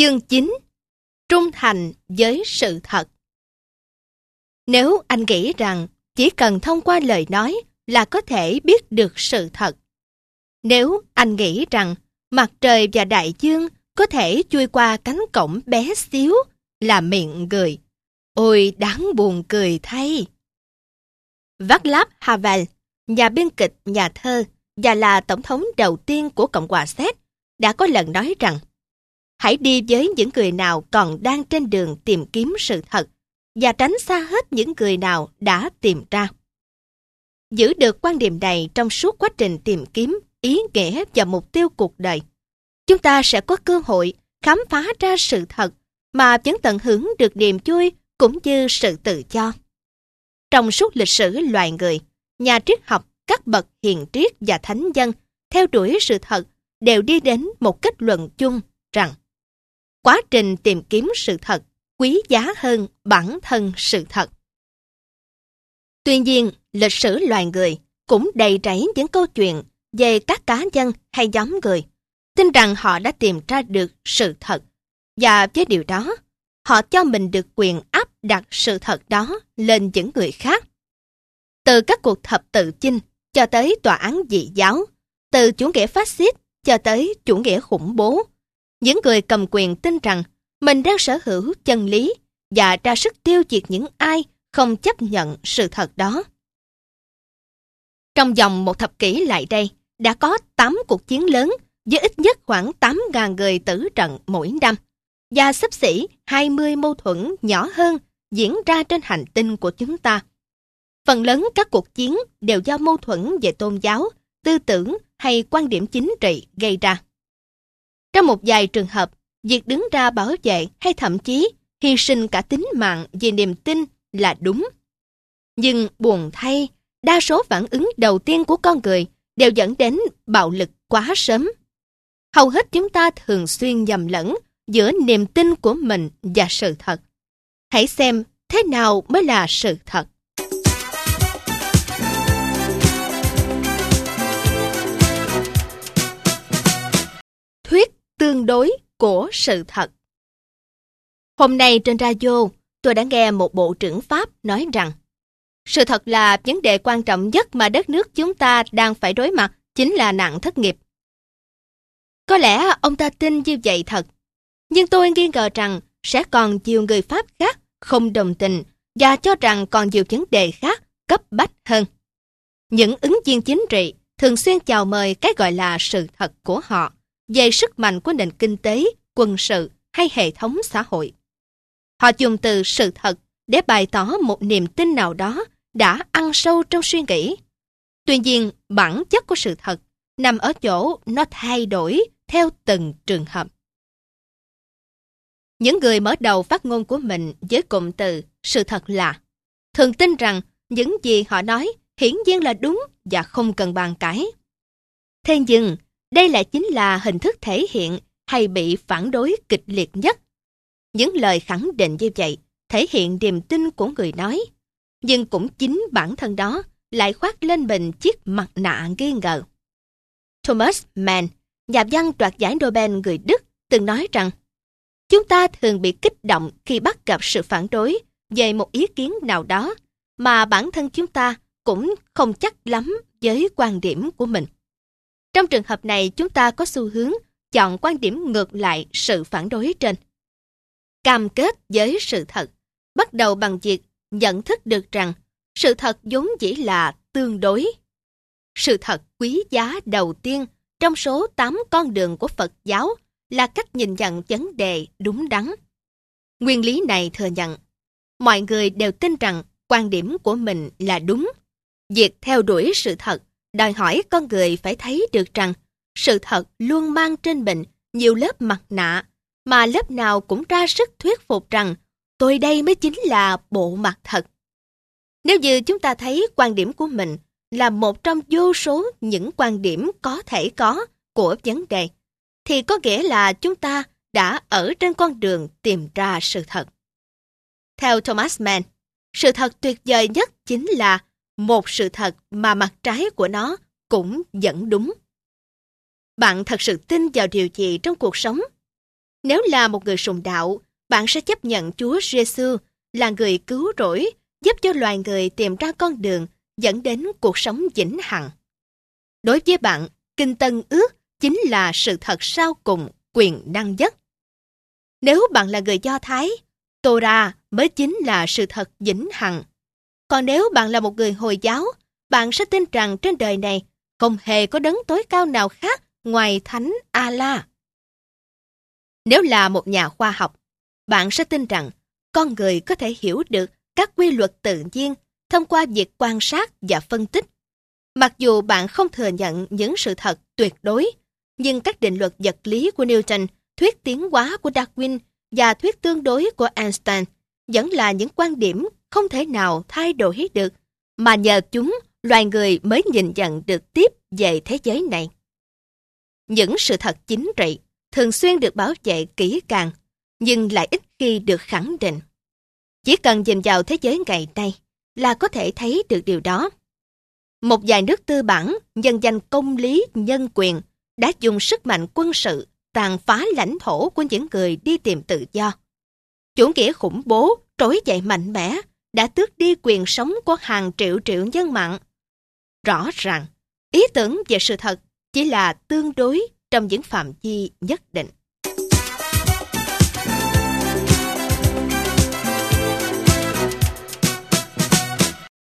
Chương 9 Trung thành với sự thật Nếu anh nghĩ rằng chỉ cần thông qua lời nói là có thể biết được sự thật. Nếu anh nghĩ rằng mặt trời và đại dương có thể chui qua cánh cổng bé xíu là miệng người. Ôi đáng buồn cười thay! Václav Havel, nhà biên kịch, nhà thơ và là tổng thống đầu tiên của Cộng hòa Séc, đã có lần nói rằng hãy đi với những người nào còn đang trên đường tìm kiếm sự thật và tránh xa hết những người nào đã tìm ra. Giữ được quan điểm này trong suốt quá trình tìm kiếm ý nghĩa và mục tiêu cuộc đời, chúng ta sẽ có cơ hội khám phá ra sự thật mà vẫn tận hưởng được niềm vui cũng như sự tự do. Trong suốt lịch sử loài người, nhà triết học, các bậc hiền triết và thánh dân theo đuổi sự thật đều đi đến một kết luận chung rằng quá trình tìm kiếm sự thật quý giá hơn bản thân sự thật. Tuy nhiên, lịch sử loài người cũng đầy rẫy những câu chuyện về các cá nhân hay nhóm người tin rằng họ đã tìm ra được sự thật và với điều đó, họ cho mình được quyền áp đặt sự thật đó lên những người khác. Từ các cuộc thập tự chinh cho tới tòa án dị giáo, từ chủ nghĩa phát xít cho tới chủ nghĩa khủng bố, những người cầm quyền tin rằng mình đang sở hữu chân lý và ra sức tiêu diệt những ai không chấp nhận sự thật đó. Trong vòng một thập kỷ lại đây, đã có 8 cuộc chiến lớn với ít nhất khoảng 8.000 người tử trận mỗi năm và sắp xỉ 20 mâu thuẫn nhỏ hơn diễn ra trên hành tinh của chúng ta. Phần lớn các cuộc chiến đều do mâu thuẫn về tôn giáo, tư tưởng hay quan điểm chính trị gây ra. Trong một vài trường hợp, việc đứng ra bảo vệ hay thậm chí hy sinh cả tính mạng vì niềm tin là đúng. Nhưng buồn thay, đa số phản ứng đầu tiên của con người đều dẫn đến bạo lực quá sớm. Hầu hết chúng ta thường xuyên nhầm lẫn giữa niềm tin của mình và sự thật. Hãy xem thế nào mới là sự thật. Tương đối của sự thật Hôm nay trên radio, tôi đã nghe một bộ trưởng Pháp nói rằng sự thật là vấn đề quan trọng nhất mà đất nước chúng ta đang phải đối mặt chính là nạn thất nghiệp. Có lẽ ông ta tin như vậy thật, nhưng tôi nghi ngờ rằng sẽ còn nhiều người Pháp khác không đồng tình và cho rằng còn nhiều vấn đề khác cấp bách hơn. Những ứng viên chính trị thường xuyên chào mời cái gọi là sự thật của họ về sức mạnh của nền kinh tế, quân sự hay hệ thống xã hội. Họ dùng từ sự thật để bày tỏ một niềm tin nào đó đã ăn sâu trong suy nghĩ. Tuy nhiên, bản chất của sự thật nằm ở chỗ nó thay đổi theo từng trường hợp. Những người mở đầu phát ngôn của mình với cụm từ sự thật là thường tin rằng những gì họ nói hiển nhiên là đúng và không cần bàn cãi. Thế nhưng, đây lại chính là hình thức thể hiện hay bị phản đối kịch liệt nhất. Những lời khẳng định như vậy thể hiện niềm tin của người nói, nhưng cũng chính bản thân đó lại khoác lên mình chiếc mặt nạ nghi ngờ. Thomas Mann, nhà văn đoạt giải Nobel người Đức, từng nói rằng chúng ta thường bị kích động khi bắt gặp sự phản đối về một ý kiến nào đó mà bản thân chúng ta cũng không chắc lắm với quan điểm của mình. Trong trường hợp này, chúng ta có xu hướng chọn quan điểm ngược lại sự phản đối trên. Cam kết với sự thật, bắt đầu bằng việc nhận thức được rằng sự thật vốn dĩ là tương đối. Sự thật quý giá đầu tiên trong số 8 con đường của Phật giáo là cách nhìn nhận vấn đề đúng đắn. Nguyên lý này thừa nhận, mọi người đều tin rằng quan điểm của mình là đúng. Việc theo đuổi sự thật đòi hỏi con người phải thấy được rằng sự thật luôn mang trên mình nhiều lớp mặt nạ, mà lớp nào cũng ra sức thuyết phục rằng tôi đây mới chính là bộ mặt thật. Nếu như chúng ta thấy quan điểm của mình là một trong vô số những quan điểm có thể có của vấn đề, thì có nghĩa là chúng ta đã ở trên con đường tìm ra sự thật. Theo Thomas Mann, sự thật tuyệt vời nhất chính là một sự thật mà mặt trái của nó cũng vẫn đúng. Bạn thật sự tin vào điều gì trong cuộc sống? Nếu là một người sùng đạo, bạn sẽ chấp nhận Chúa Giêsu là người cứu rỗi, giúp cho loài người tìm ra con đường dẫn đến cuộc sống vĩnh hằng. Đối với bạn, Kinh Tân Ước chính là sự thật sau cùng quyền năng nhất. Nếu bạn là người Do Thái, Torah mới chính là sự thật vĩnh hằng. Còn nếu bạn là một người Hồi giáo, bạn sẽ tin rằng trên đời này không hề có đấng tối cao nào khác ngoài Thánh Allah. Nếu là một nhà khoa học, bạn sẽ tin rằng con người có thể hiểu được các quy luật tự nhiên thông qua việc quan sát và phân tích. Mặc dù bạn không thừa nhận những sự thật tuyệt đối, nhưng các định luật vật lý của Newton, thuyết tiến hóa của Darwin và thuyết tương đối của Einstein vẫn là những quan điểm không thể nào thay đổi được, mà nhờ chúng loài người mới nhìn nhận được tiếp về thế giới này. Những sự thật chính trị thường xuyên được bảo vệ kỹ càng, nhưng lại ít khi được khẳng định. Chỉ cần nhìn vào thế giới ngày nay là có thể thấy được điều đó. Một vài nước tư bản nhân danh công lý nhân quyền đã dùng sức mạnh quân sự tàn phá lãnh thổ của những người đi tìm tự do. Chủ nghĩa khủng bố trỗi dậy mạnh mẽ đã tước đi quyền sống của hàng triệu triệu nhân mạng. Rõ ràng, ý tưởng về sự thật chỉ là tương đối trong những phạm vi nhất định.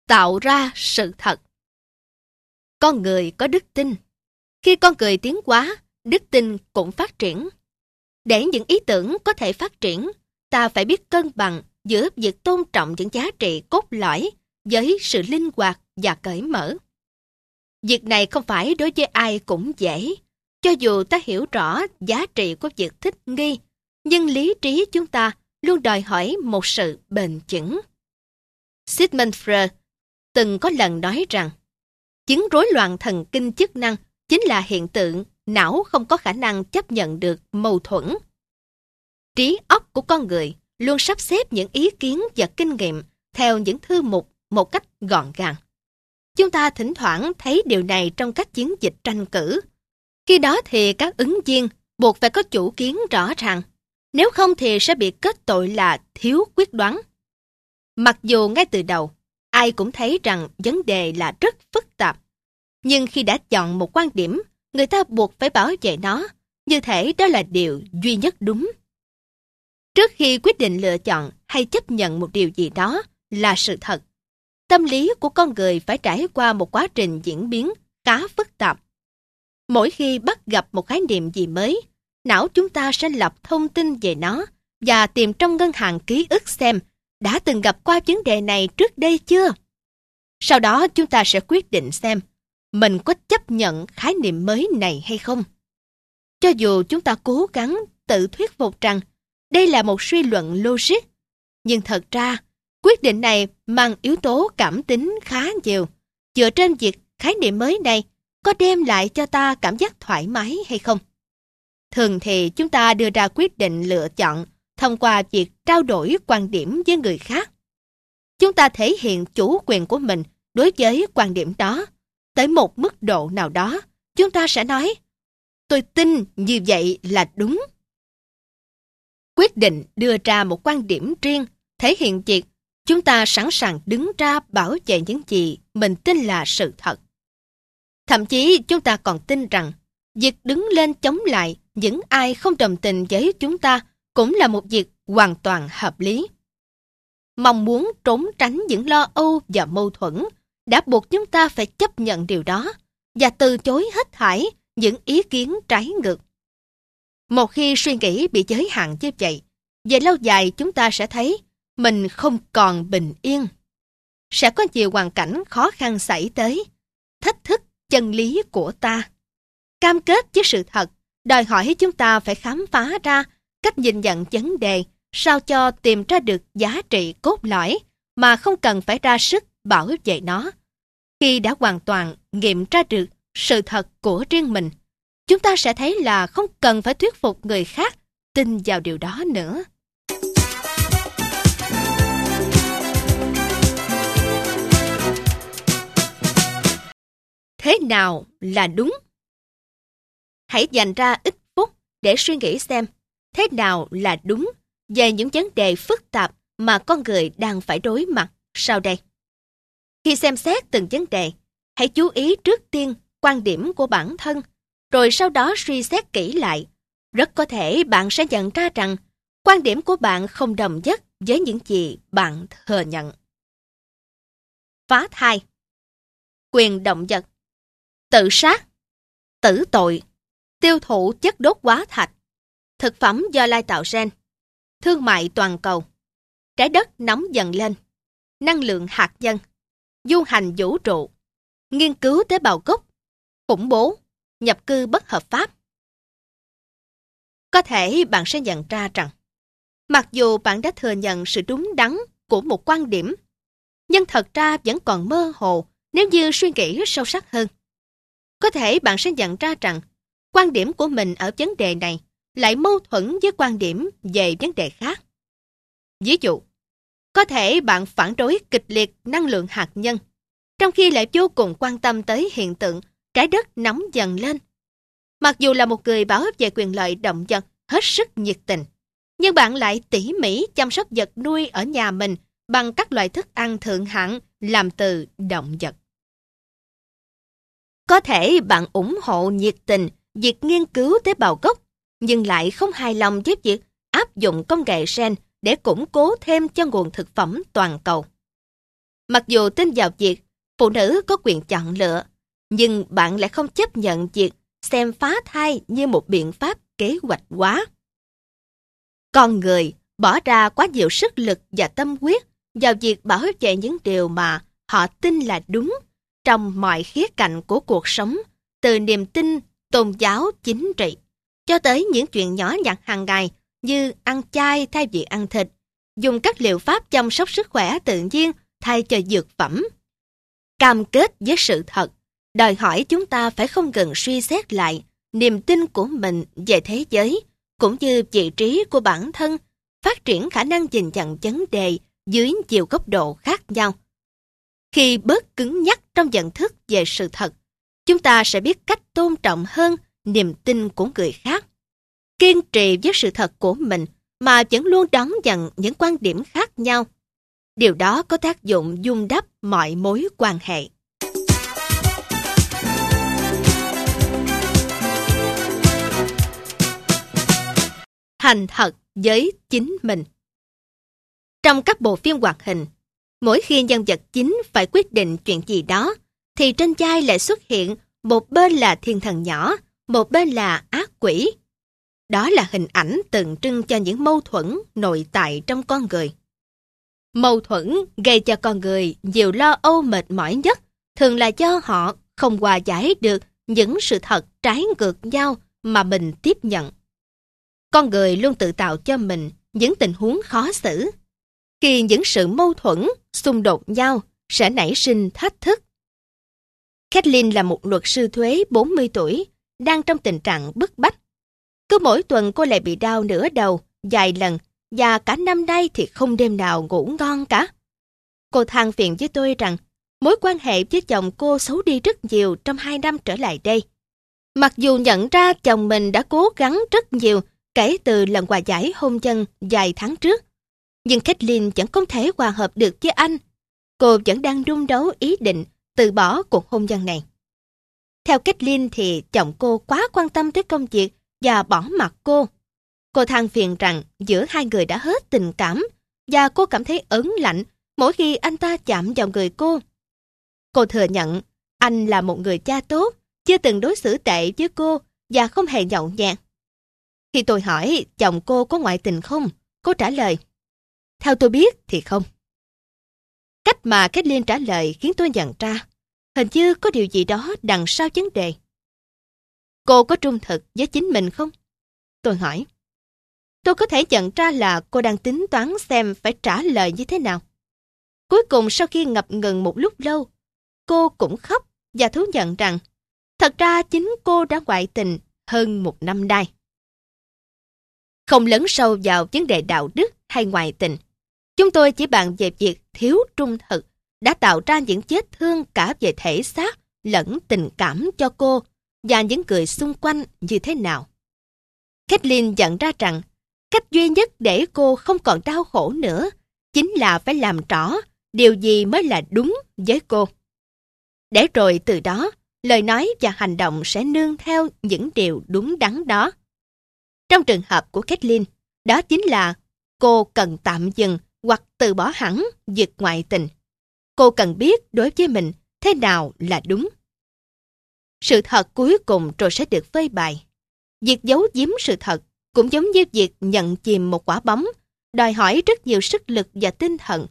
Tạo ra sự thật Con người có đức tin. Khi con người tiến hóa, đức tin cũng phát triển. Để những ý tưởng có thể phát triển, ta phải biết cân bằng giữa việc tôn trọng những giá trị cốt lõi với sự linh hoạt và cởi mở. Việc này không phải đối với ai cũng dễ. Cho dù ta hiểu rõ giá trị của việc thích nghi, nhưng lý trí chúng ta luôn đòi hỏi một sự bền chững. Sigmund Freud từng có lần nói rằng chứng rối loạn thần kinh chức năng chính là hiện tượng não không có khả năng chấp nhận được mâu thuẫn. Trí óc của con người luôn sắp xếp những ý kiến và kinh nghiệm theo những thư mục một cách gọn gàng. Chúng ta thỉnh thoảng thấy điều này trong các chiến dịch tranh cử. Khi đó thì các ứng viên buộc phải có chủ kiến rõ ràng, nếu không thì sẽ bị kết tội là thiếu quyết đoán. Mặc dù ngay từ đầu, ai cũng thấy rằng vấn đề là rất phức tạp, nhưng khi đã chọn một quan điểm, người ta buộc phải bảo vệ nó, như thể đó là điều duy nhất đúng. Trước khi quyết định lựa chọn hay chấp nhận một điều gì đó là sự thật, tâm lý của con người phải trải qua một quá trình diễn biến khá phức tạp. Mỗi khi bắt gặp một khái niệm gì mới, não chúng ta sẽ lập thông tin về nó và tìm trong ngân hàng ký ức xem đã từng gặp qua vấn đề này trước đây chưa. Sau đó chúng ta sẽ quyết định xem mình có chấp nhận khái niệm mới này hay không. Cho dù chúng ta cố gắng tự thuyết phục rằng đây là một suy luận logic, nhưng thật ra quyết định này mang yếu tố cảm tính khá nhiều, dựa trên việc khái niệm mới này có đem lại cho ta cảm giác thoải mái hay không. Thường thì chúng ta đưa ra quyết định lựa chọn thông qua việc trao đổi quan điểm với người khác. Chúng ta thể hiện chủ quyền của mình đối với quan điểm đó. Tới một mức độ nào đó, chúng ta sẽ nói, tôi tin như vậy là đúng. Quyết định đưa ra một quan điểm riêng, thể hiện việc chúng ta sẵn sàng đứng ra bảo vệ những gì mình tin là sự thật. Thậm chí chúng ta còn tin rằng việc đứng lên chống lại những ai không đồng tình với chúng ta cũng là một việc hoàn toàn hợp lý. Mong muốn trốn tránh những lo âu và mâu thuẫn đã buộc chúng ta phải chấp nhận điều đó và từ chối hết thảy những ý kiến trái ngược. Một khi suy nghĩ bị giới hạn như vậy, về lâu dài chúng ta sẽ thấy mình không còn bình yên. Sẽ có nhiều hoàn cảnh khó khăn xảy tới, thách thức chân lý của ta. Cam kết với sự thật, đòi hỏi chúng ta phải khám phá ra cách nhìn nhận vấn đề sao cho tìm ra được giá trị cốt lõi mà không cần phải ra sức bảo vệ nó. Khi đã hoàn toàn nghiệm ra được sự thật của riêng mình, chúng ta sẽ thấy là không cần phải thuyết phục người khác tin vào điều đó nữa. Thế nào là đúng? Hãy dành ra ít phút để suy nghĩ xem thế nào là đúng về những vấn đề phức tạp mà con người đang phải đối mặt sau đây. Khi xem xét từng vấn đề, hãy chú ý trước tiên quan điểm của bản thân, rồi sau đó suy xét kỹ lại. Rất có thể bạn sẽ nhận ra rằng, quan điểm của bạn không đồng nhất với những gì bạn thừa nhận. Phá thai. Quyền động vật. Tự sát. Tử tội. Tiêu thụ chất đốt hóa thạch. Thực phẩm do lai tạo gen. Thương mại toàn cầu. Trái đất nóng dần lên. Năng lượng hạt nhân. Du hành vũ trụ. Nghiên cứu tế bào gốc. Khủng bố. Nhập cư bất hợp pháp Có thể bạn sẽ nhận ra rằng Mặc dù bạn đã thừa nhận sự đúng đắn của một quan điểm, nhưng thật ra vẫn còn mơ hồ nếu như suy nghĩ sâu sắc hơn. Có thể bạn sẽ nhận ra rằng quan điểm của mình ở vấn đề này lại mâu thuẫn với quan điểm về vấn đề khác. Ví dụ, có thể bạn phản đối kịch liệt năng lượng hạt nhân, trong khi lại vô cùng quan tâm tới hiện tượng trái đất nóng dần lên. Mặc dù là một người bảo vệ quyền lợi động vật hết sức nhiệt tình, nhưng bạn lại tỉ mỉ chăm sóc vật nuôi ở nhà mình bằng các loại thức ăn thượng hạng làm từ động vật. Có thể bạn ủng hộ nhiệt tình việc nghiên cứu tế bào gốc, nhưng lại không hài lòng với việc áp dụng công nghệ gen để củng cố thêm cho nguồn thực phẩm toàn cầu. Mặc dù tin vào việc phụ nữ có quyền chọn lựa, nhưng bạn lại không chấp nhận việc xem phá thai như một biện pháp kế hoạch quá. Con người bỏ ra quá nhiều sức lực và tâm huyết vào việc bảo vệ những điều mà họ tin là đúng trong mọi khía cạnh của cuộc sống, từ niềm tin, tôn giáo, chính trị, cho tới những chuyện nhỏ nhặt hàng ngày như ăn chay thay vì ăn thịt, dùng các liệu pháp chăm sóc sức khỏe tự nhiên thay cho dược phẩm. Cam kết với sự thật, đòi hỏi chúng ta phải không ngừng suy xét lại niềm tin của mình về thế giới, cũng như vị trí của bản thân, phát triển khả năng nhìn nhận vấn đề dưới nhiều góc độ khác nhau. Khi bớt cứng nhắc trong nhận thức về sự thật, chúng ta sẽ biết cách tôn trọng hơn niềm tin của người khác. Kiên trì với sự thật của mình mà vẫn luôn đón nhận những quan điểm khác nhau. Điều đó có tác dụng dung đắp mọi mối quan hệ. Thành thật với chính mình. Trong các bộ phim hoạt hình, mỗi khi nhân vật chính phải quyết định chuyện gì đó, thì trên chai lại xuất hiện một bên là thiên thần nhỏ, một bên là ác quỷ. Đó là hình ảnh tượng trưng cho những mâu thuẫn nội tại trong con người. Mâu thuẫn gây cho con người nhiều lo âu mệt mỏi nhất, thường là do họ không hòa giải được những sự thật trái ngược nhau mà mình tiếp nhận. Con người luôn tự tạo cho mình những tình huống khó xử. Khi những sự mâu thuẫn, xung đột nhau sẽ nảy sinh thách thức. Kathleen là một luật sư thuế 40 tuổi, đang trong tình trạng bức bách. Cứ mỗi tuần cô lại bị đau nửa đầu, vài lần, và cả năm nay thì không đêm nào ngủ ngon cả. Cô than phiền với tôi rằng mối quan hệ với chồng cô xấu đi rất nhiều trong hai năm trở lại đây. Mặc dù nhận ra chồng mình đã cố gắng rất nhiều kể từ lần hòa giải hôn nhân vài tháng trước. Nhưng Kathleen vẫn không thể hòa hợp được với anh. Cô vẫn đang đung đấu ý định từ bỏ cuộc hôn nhân này. Theo Kathleen thì chồng cô quá quan tâm tới công việc và bỏ mặt cô. Cô than phiền rằng giữa hai người đã hết tình cảm và cô cảm thấy ớn lạnh mỗi khi anh ta chạm vào người cô. Cô thừa nhận anh là một người cha tốt, chưa từng đối xử tệ với cô và không hề nhậu nhẹt. Khi tôi hỏi chồng cô có ngoại tình không, cô trả lời, theo tôi biết thì không. Cách mà Kathleen trả lời khiến tôi nhận ra, hình như có điều gì đó đằng sau vấn đề. Cô có trung thực với chính mình không? Tôi hỏi. Tôi có thể nhận ra là cô đang tính toán xem phải trả lời như thế nào. Cuối cùng sau khi ngập ngừng một lúc lâu, cô cũng khóc và thú nhận rằng thật ra chính cô đã ngoại tình hơn một năm nay. Không lấn sâu vào vấn đề đạo đức hay ngoại tình. Chúng tôi chỉ bàn về việc thiếu trung thực đã tạo ra những vết thương cả về thể xác lẫn tình cảm cho cô và những người xung quanh như thế nào. Kathleen nhận ra rằng Cách duy nhất để cô không còn đau khổ nữa chính là phải làm rõ điều gì mới là đúng với cô. Để rồi từ đó, lời nói và hành động sẽ nương theo những điều đúng đắn đó. Trong trường hợp của Kathleen, đó chính là cô cần tạm dừng hoặc từ bỏ hẳn việc ngoại tình. Cô cần biết đối với mình thế nào là đúng. Sự thật cuối cùng rồi sẽ được phơi bày. Việc giấu giếm sự thật cũng giống như việc nhận chìm một quả bóng, đòi hỏi rất nhiều sức lực và tinh thần.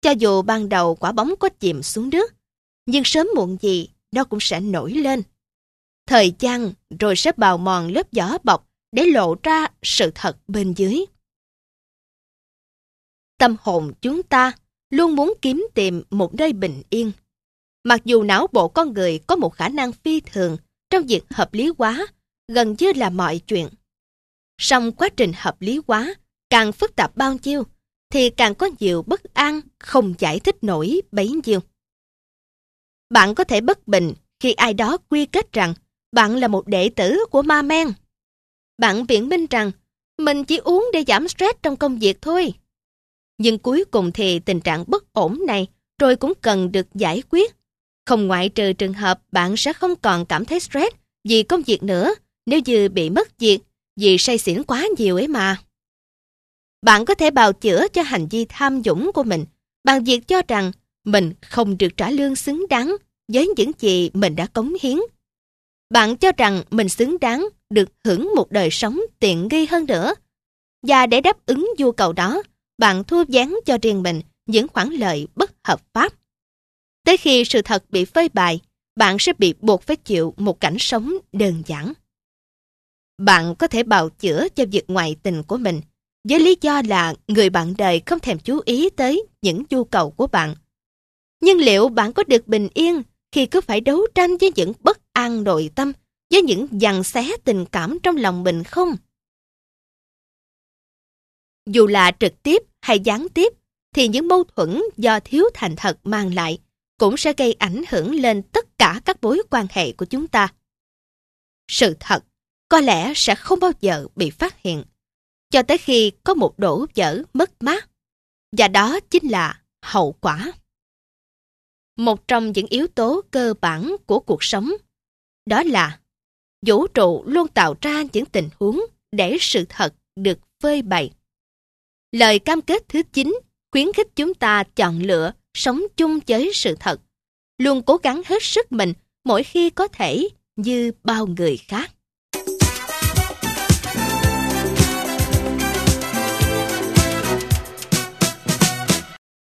Cho dù ban đầu quả bóng có chìm xuống nước, nhưng sớm muộn gì nó cũng sẽ nổi lên. Thời gian rồi sẽ bào mòn lớp vỏ bọc để lộ ra sự thật bên dưới. Tâm hồn chúng ta luôn muốn kiếm tìm một nơi bình yên. Mặc dù não bộ con người có một khả năng phi thường trong việc hợp lý hóa, gần như là mọi chuyện. Song quá trình hợp lý hóa càng phức tạp bao nhiêu, thì càng có nhiều bất an không giải thích nổi bấy nhiêu. Bạn có thể bất bình khi ai đó quy kết rằng bạn là một đệ tử của ma men. Bạn biện minh rằng, mình chỉ uống để giảm stress trong công việc thôi. Nhưng cuối cùng thì tình trạng bất ổn này rồi cũng cần được giải quyết. Không ngoại trừ trường hợp bạn sẽ không còn cảm thấy stress vì công việc nữa, nếu như bị mất việc, vì say xỉn quá nhiều ấy mà. Bạn có thể bào chữa cho hành vi tham dũng của mình bằng việc cho rằng mình không được trả lương xứng đáng với những gì mình đã cống hiến. Bạn cho rằng mình xứng đáng được hưởng một đời sống tiện nghi hơn nữa. Và để đáp ứng nhu cầu đó, bạn thua dán cho riêng mình những khoản lợi bất hợp pháp. Tới khi sự thật bị phơi bày, bạn sẽ bị buộc phải chịu một cảnh sống đơn giản. Bạn có thể bào chữa cho việc ngoại tình của mình với lý do là người bạn đời không thèm chú ý tới những nhu cầu của bạn. Nhưng liệu bạn có được bình yên khi cứ phải đấu tranh với những bất an nội tâm, với những dằn xé tình cảm trong lòng mình không? Dù là trực tiếp hay gián tiếp, thì những mâu thuẫn do thiếu thành thật mang lại cũng sẽ gây ảnh hưởng lên tất cả các mối quan hệ của chúng ta. Sự thật có lẽ sẽ không bao giờ bị phát hiện, cho tới khi có một đổ vỡ mất mát, và đó chính là hậu quả. Một trong những yếu tố cơ bản của cuộc sống, đó là vũ trụ luôn tạo ra những tình huống để sự thật được phơi bày. Lời cam kết thứ 9 khuyến khích chúng ta chọn lựa sống chung với sự thật, luôn cố gắng hết sức mình mỗi khi có thể như bao người khác.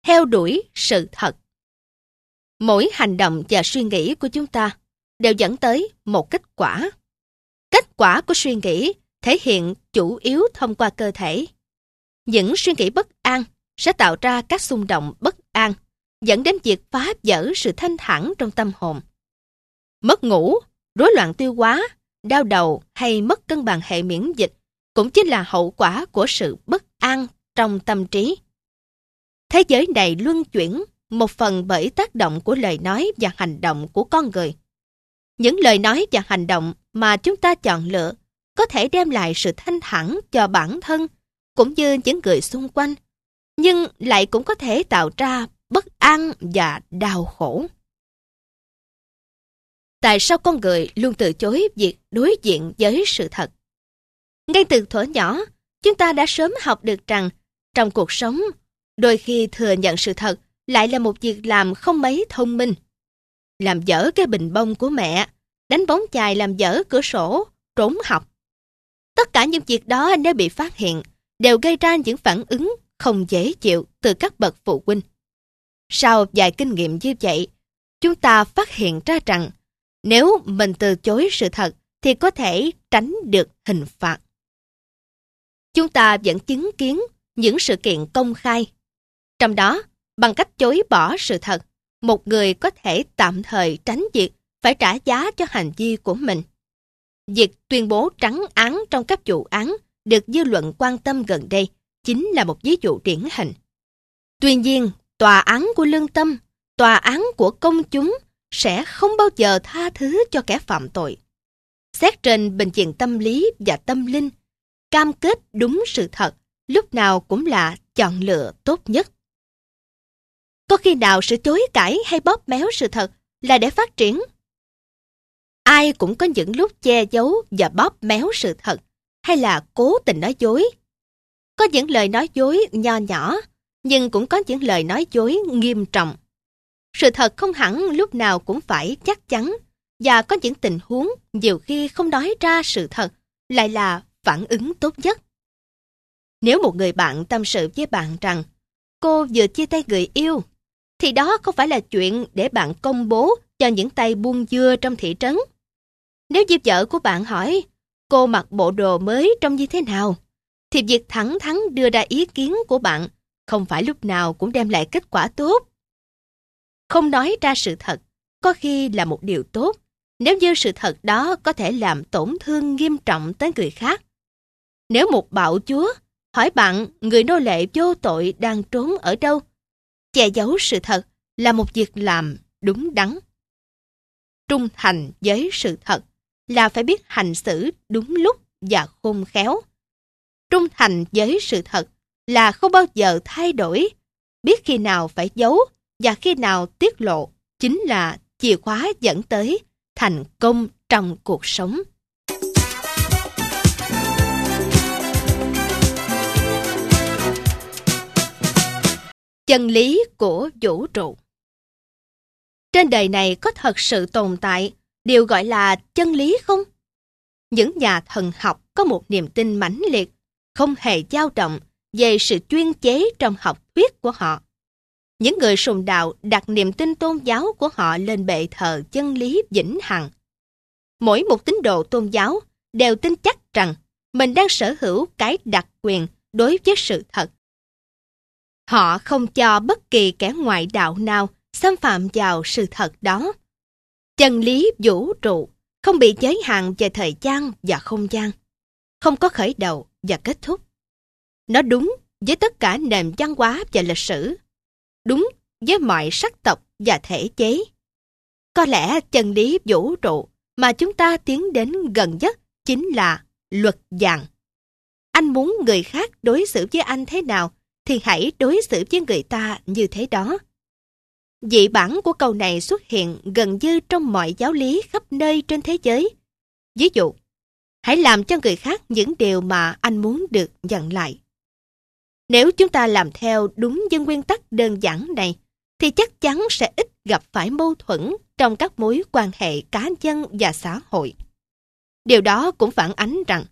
Theo đuổi sự thật Mỗi hành động và suy nghĩ của chúng ta đều dẫn tới một kết quả. Kết quả của suy nghĩ thể hiện chủ yếu thông qua cơ thể. Những suy nghĩ bất an sẽ tạo ra các xung động bất an, dẫn đến việc phá vỡ sự thanh thản trong tâm hồn. Mất ngủ, rối loạn tiêu hóa, đau đầu hay mất cân bằng hệ miễn dịch cũng chính là hậu quả của sự bất an trong tâm trí. Thế giới này luân chuyển một phần bởi tác động của lời nói và hành động của con người. Những lời nói và hành động mà chúng ta chọn lựa có thể đem lại sự thanh thản cho bản thân cũng như những người xung quanh, nhưng lại cũng có thể tạo ra bất an và đau khổ. Tại sao con người luôn từ chối việc đối diện với sự thật? Ngay từ thuở nhỏ, chúng ta đã sớm học được rằng trong cuộc sống, đôi khi thừa nhận sự thật lại là một việc làm không mấy thông minh. Làm dở cái bình bông của mẹ, đánh bóng chài làm dở cửa sổ, trốn học. Tất cả những việc đó nếu bị phát hiện, đều gây ra những phản ứng không dễ chịu từ các bậc phụ huynh. Sau vài kinh nghiệm như vậy, chúng ta phát hiện ra rằng nếu mình từ chối sự thật thì có thể tránh được hình phạt. Chúng ta vẫn chứng kiến những sự kiện công khai. Trong đó, Bằng cách chối bỏ sự thật, một người có thể tạm thời tránh việc phải trả giá cho hành vi của mình. Việc tuyên bố trắng án trong các vụ án được dư luận quan tâm gần đây chính là một ví dụ điển hình. Tuy nhiên, tòa án của lương tâm, tòa án của công chúng sẽ không bao giờ tha thứ cho kẻ phạm tội. Xét trên bệnh viện tâm lý và tâm linh, cam kết đúng sự thật lúc nào cũng là chọn lựa tốt nhất. Có khi nào sự chối cãi hay bóp méo sự thật là để phát triển? Ai cũng có những lúc che giấu và bóp méo sự thật hay là cố tình nói dối. Có những lời nói dối nho nhỏ, nhưng cũng có những lời nói dối nghiêm trọng. Sự thật không hẳn lúc nào cũng phải chắc chắn, và có những tình huống nhiều khi không nói ra sự thật lại là phản ứng tốt nhất. Nếu một người bạn tâm sự với bạn rằng cô vừa chia tay người yêu, thì đó không phải là chuyện để bạn công bố cho những tay buôn dưa trong thị trấn. Nếu dịp vợ của bạn hỏi cô mặc bộ đồ mới trông như thế nào, thì việc thẳng thắn đưa ra ý kiến của bạn không phải lúc nào cũng đem lại kết quả tốt. Không nói ra sự thật có khi là một điều tốt nếu như sự thật đó có thể làm tổn thương nghiêm trọng tới người khác. Nếu một bạo chúa hỏi bạn người nô lệ vô tội đang trốn ở đâu, che giấu sự thật là một việc làm đúng đắn. Trung thành với sự thật là phải biết hành xử đúng lúc và khôn khéo. Trung thành với sự thật là không bao giờ thay đổi, biết khi nào phải giấu và khi nào tiết lộ chính là chìa khóa dẫn tới thành công trong cuộc sống. Chân lý của vũ trụ Trên đời này có thật sự tồn tại điều gọi là chân lý không? Những nhà thần học có một niềm tin mãnh liệt, không hề dao động về sự chuyên chế trong học thuyết của họ. Những người sùng đạo đặt niềm tin tôn giáo của họ lên bệ thờ chân lý vĩnh hằng. Mỗi một tín đồ tôn giáo đều tin chắc rằng mình đang sở hữu cái đặc quyền đối với sự thật. Họ không cho bất kỳ kẻ ngoại đạo nào xâm phạm vào sự thật đó. Chân lý vũ trụ không bị giới hạn về thời gian và không gian, không có khởi đầu và kết thúc. Nó đúng với tất cả nền văn hóa và lịch sử, đúng với mọi sắc tộc và thể chế. Có lẽ chân lý vũ trụ mà chúng ta tiến đến gần nhất chính là luật vàng. Anh muốn người khác đối xử với anh thế nào thì hãy đối xử với người ta như thế đó. Dị bản của câu này xuất hiện gần như trong mọi giáo lý khắp nơi trên thế giới. Ví dụ, hãy làm cho người khác những điều mà anh muốn được nhận lại. Nếu chúng ta làm theo đúng những nguyên tắc đơn giản này, thì chắc chắn sẽ ít gặp phải mâu thuẫn trong các mối quan hệ cá nhân và xã hội. Điều đó cũng phản ánh rằng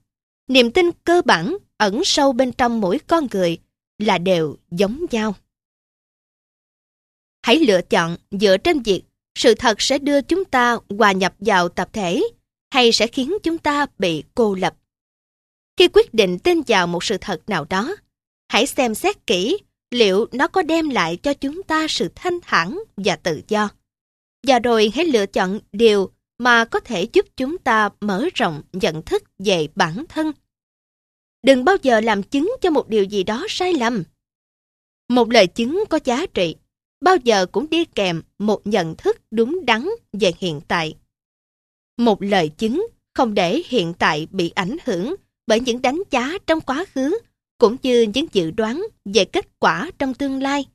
niềm tin cơ bản ẩn sâu bên trong mỗi con người là đều giống nhau. Hãy lựa chọn dựa trên việc sự thật sẽ đưa chúng ta hòa nhập vào tập thể hay sẽ khiến chúng ta bị cô lập. Khi quyết định tin vào một sự thật nào đó, hãy xem xét kỹ liệu nó có đem lại cho chúng ta sự thanh thản và tự do. Và rồi hãy lựa chọn điều mà có thể giúp chúng ta mở rộng nhận thức về bản thân. Đừng bao giờ làm chứng cho một điều gì đó sai lầm. Một lời chứng có giá trị, bao giờ cũng đi kèm một nhận thức đúng đắn về hiện tại. Một lời chứng không để hiện tại bị ảnh hưởng bởi những đánh giá trong quá khứ cũng như những dự đoán về kết quả trong tương lai.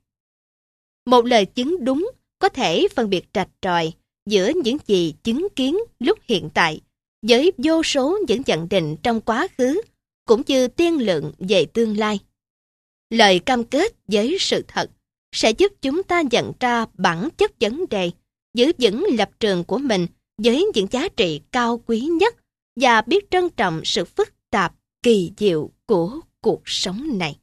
Một lời chứng đúng có thể phân biệt rạch ròi giữa những gì chứng kiến lúc hiện tại với vô số những nhận định trong quá khứ cũng như tiên lượng về tương lai. Lời cam kết với sự thật sẽ giúp chúng ta nhận ra bản chất vấn đề, giữ vững lập trường của mình với những giá trị cao quý nhất và biết trân trọng sự phức tạp, kỳ diệu của cuộc sống này.